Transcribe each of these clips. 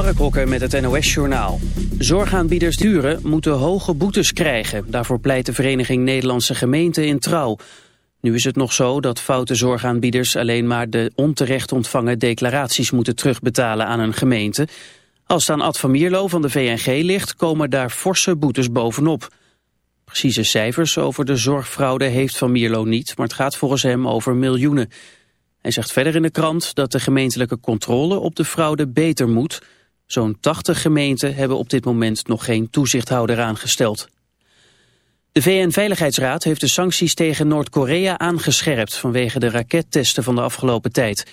Mark met het NOS-journaal. Zorgaanbieders duren moeten hoge boetes krijgen. Daarvoor pleit de Vereniging Nederlandse Gemeenten in Trouw. Nu is het nog zo dat foute zorgaanbieders alleen maar de onterecht ontvangen declaraties moeten terugbetalen aan een gemeente. Als het aan Ad van Mierlo van de VNG ligt, komen daar forse boetes bovenop. Precieze cijfers over de zorgfraude heeft Van Mierlo niet, maar het gaat volgens hem over miljoenen. Hij zegt verder in de krant dat de gemeentelijke controle op de fraude beter moet. Zo'n 80 gemeenten hebben op dit moment nog geen toezichthouder aangesteld. De VN-veiligheidsraad heeft de sancties tegen Noord-Korea aangescherpt vanwege de rakettesten van de afgelopen tijd.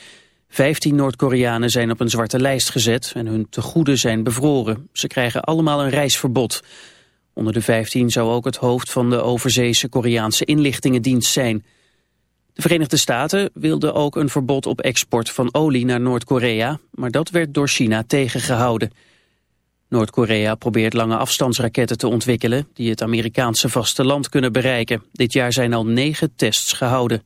Vijftien Noord-Koreanen zijn op een zwarte lijst gezet en hun tegoeden zijn bevroren. Ze krijgen allemaal een reisverbod. Onder de vijftien zou ook het hoofd van de overzeese Koreaanse inlichtingendienst zijn. De Verenigde Staten wilden ook een verbod op export van olie naar Noord-Korea, maar dat werd door China tegengehouden. Noord-Korea probeert lange afstandsraketten te ontwikkelen die het Amerikaanse vasteland kunnen bereiken. Dit jaar zijn al negen tests gehouden.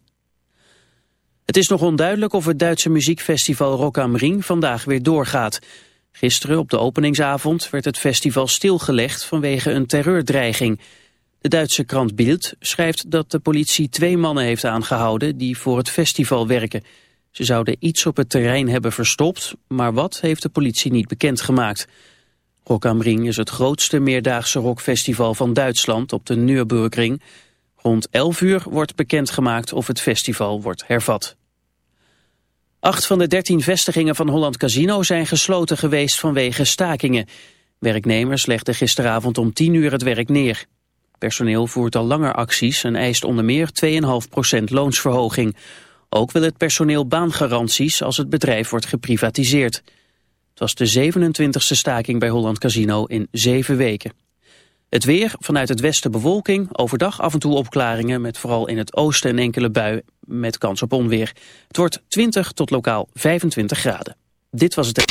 Het is nog onduidelijk of het Duitse muziekfestival Rock am Ring vandaag weer doorgaat. Gisteren op de openingsavond werd het festival stilgelegd vanwege een terreurdreiging. De Duitse krant Bild schrijft dat de politie twee mannen heeft aangehouden die voor het festival werken. Ze zouden iets op het terrein hebben verstopt, maar wat heeft de politie niet bekendgemaakt. Rock am Ring is het grootste meerdaagse rockfestival van Duitsland op de Nürburgring. Rond 11 uur wordt bekendgemaakt of het festival wordt hervat. Acht van de dertien vestigingen van Holland Casino zijn gesloten geweest vanwege stakingen. Werknemers legden gisteravond om 10 uur het werk neer. Personeel voert al langer acties en eist onder meer 2,5% loonsverhoging. Ook wil het personeel baangaranties als het bedrijf wordt geprivatiseerd. Het was de 27e staking bij Holland Casino in zeven weken. Het weer, vanuit het westen bewolking, overdag af en toe opklaringen... met vooral in het oosten een enkele bui met kans op onweer. Het wordt 20 tot lokaal 25 graden. Dit was het...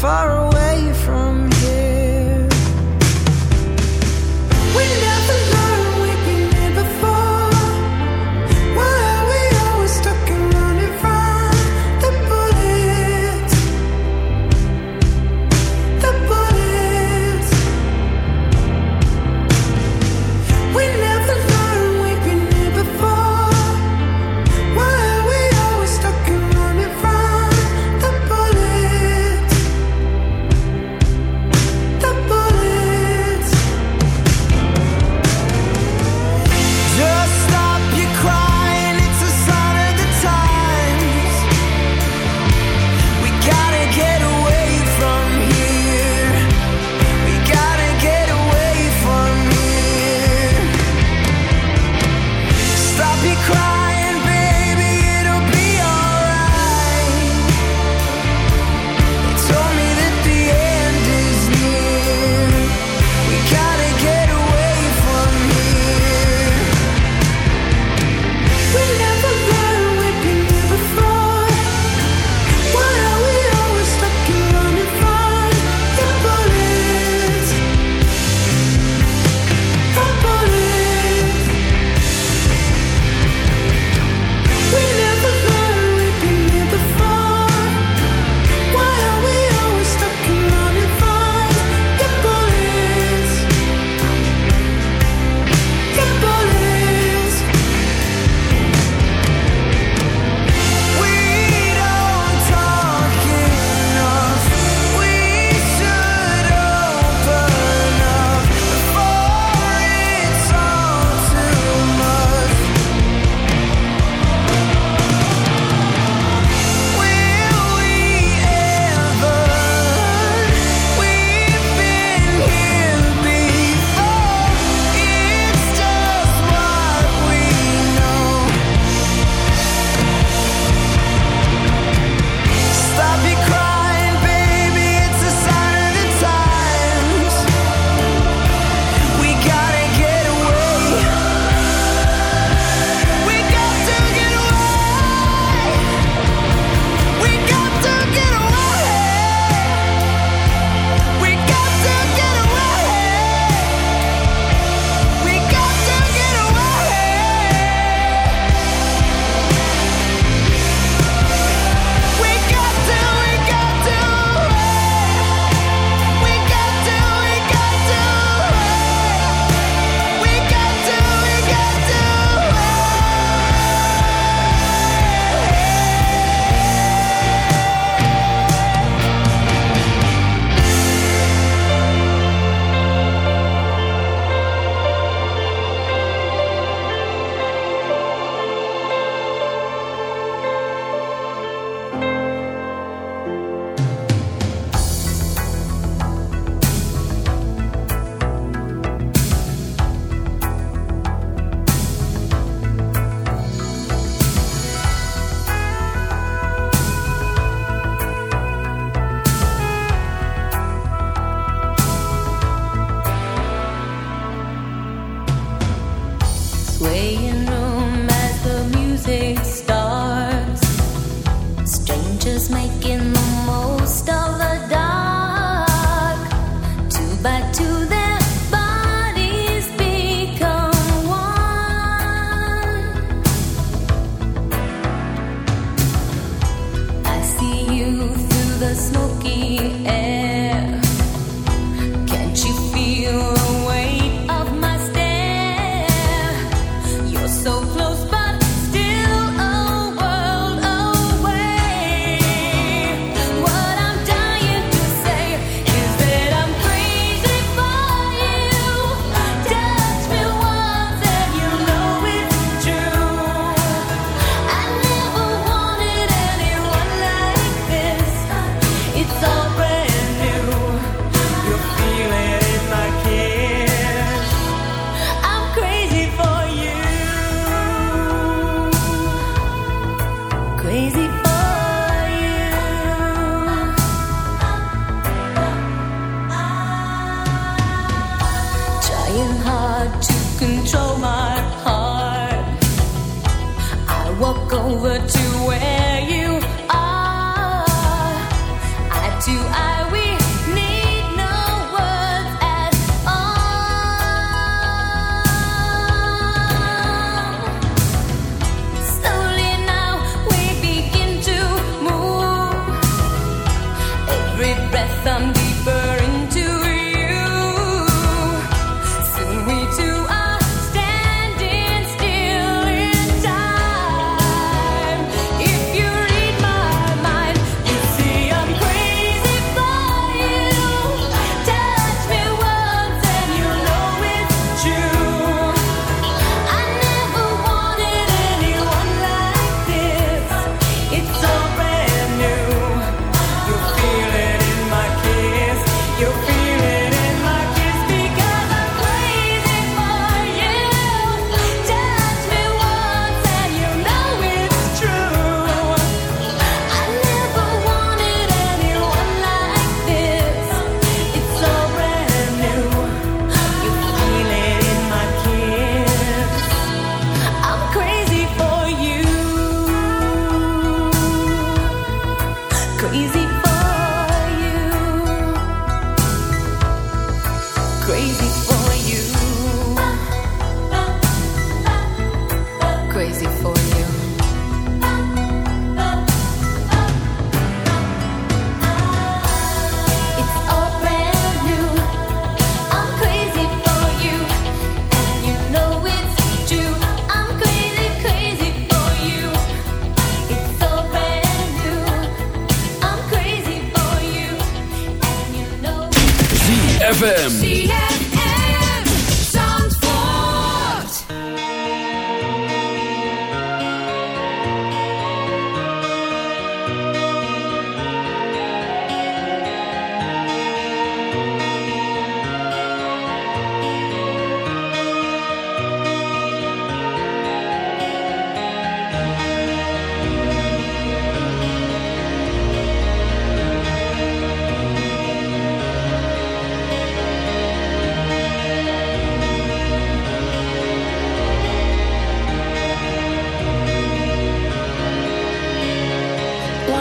far away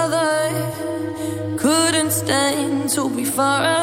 other couldn't stand to be far away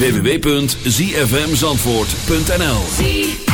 www.zfmzandvoort.nl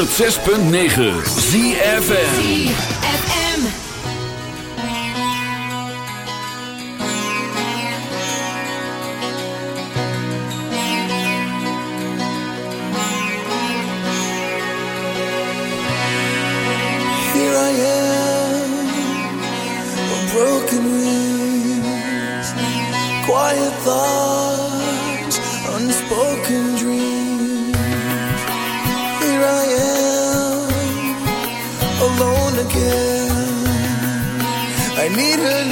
106.9 ZFN need her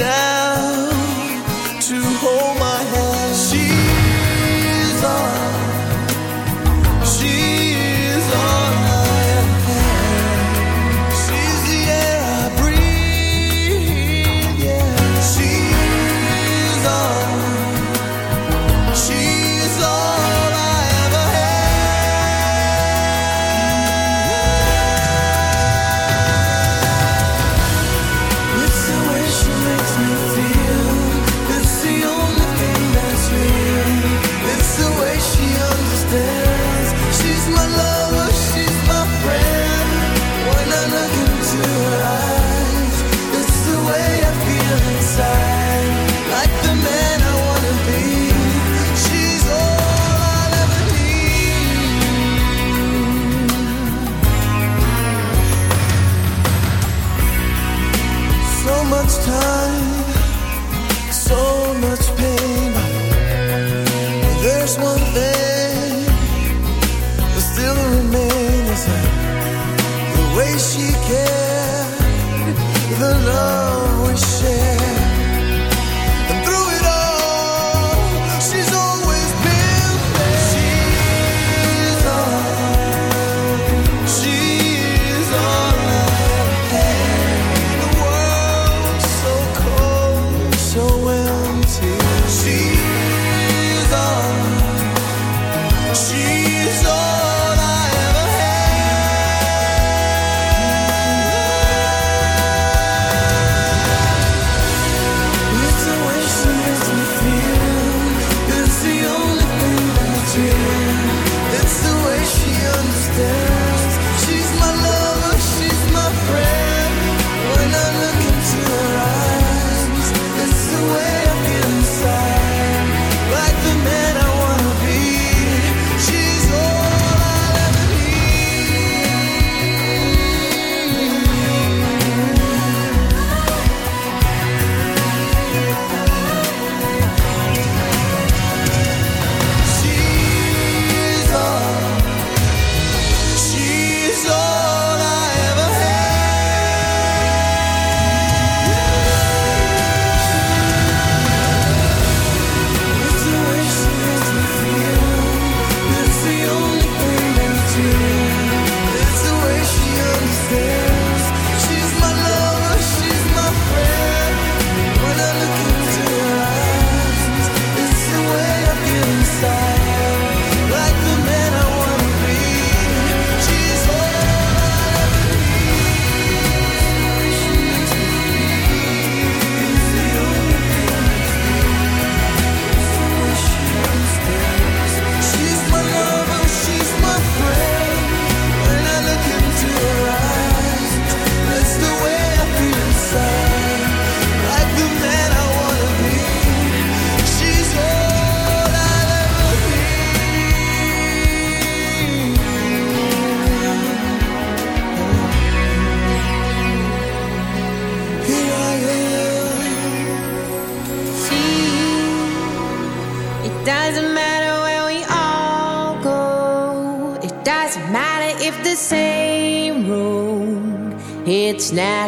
I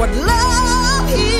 what love is.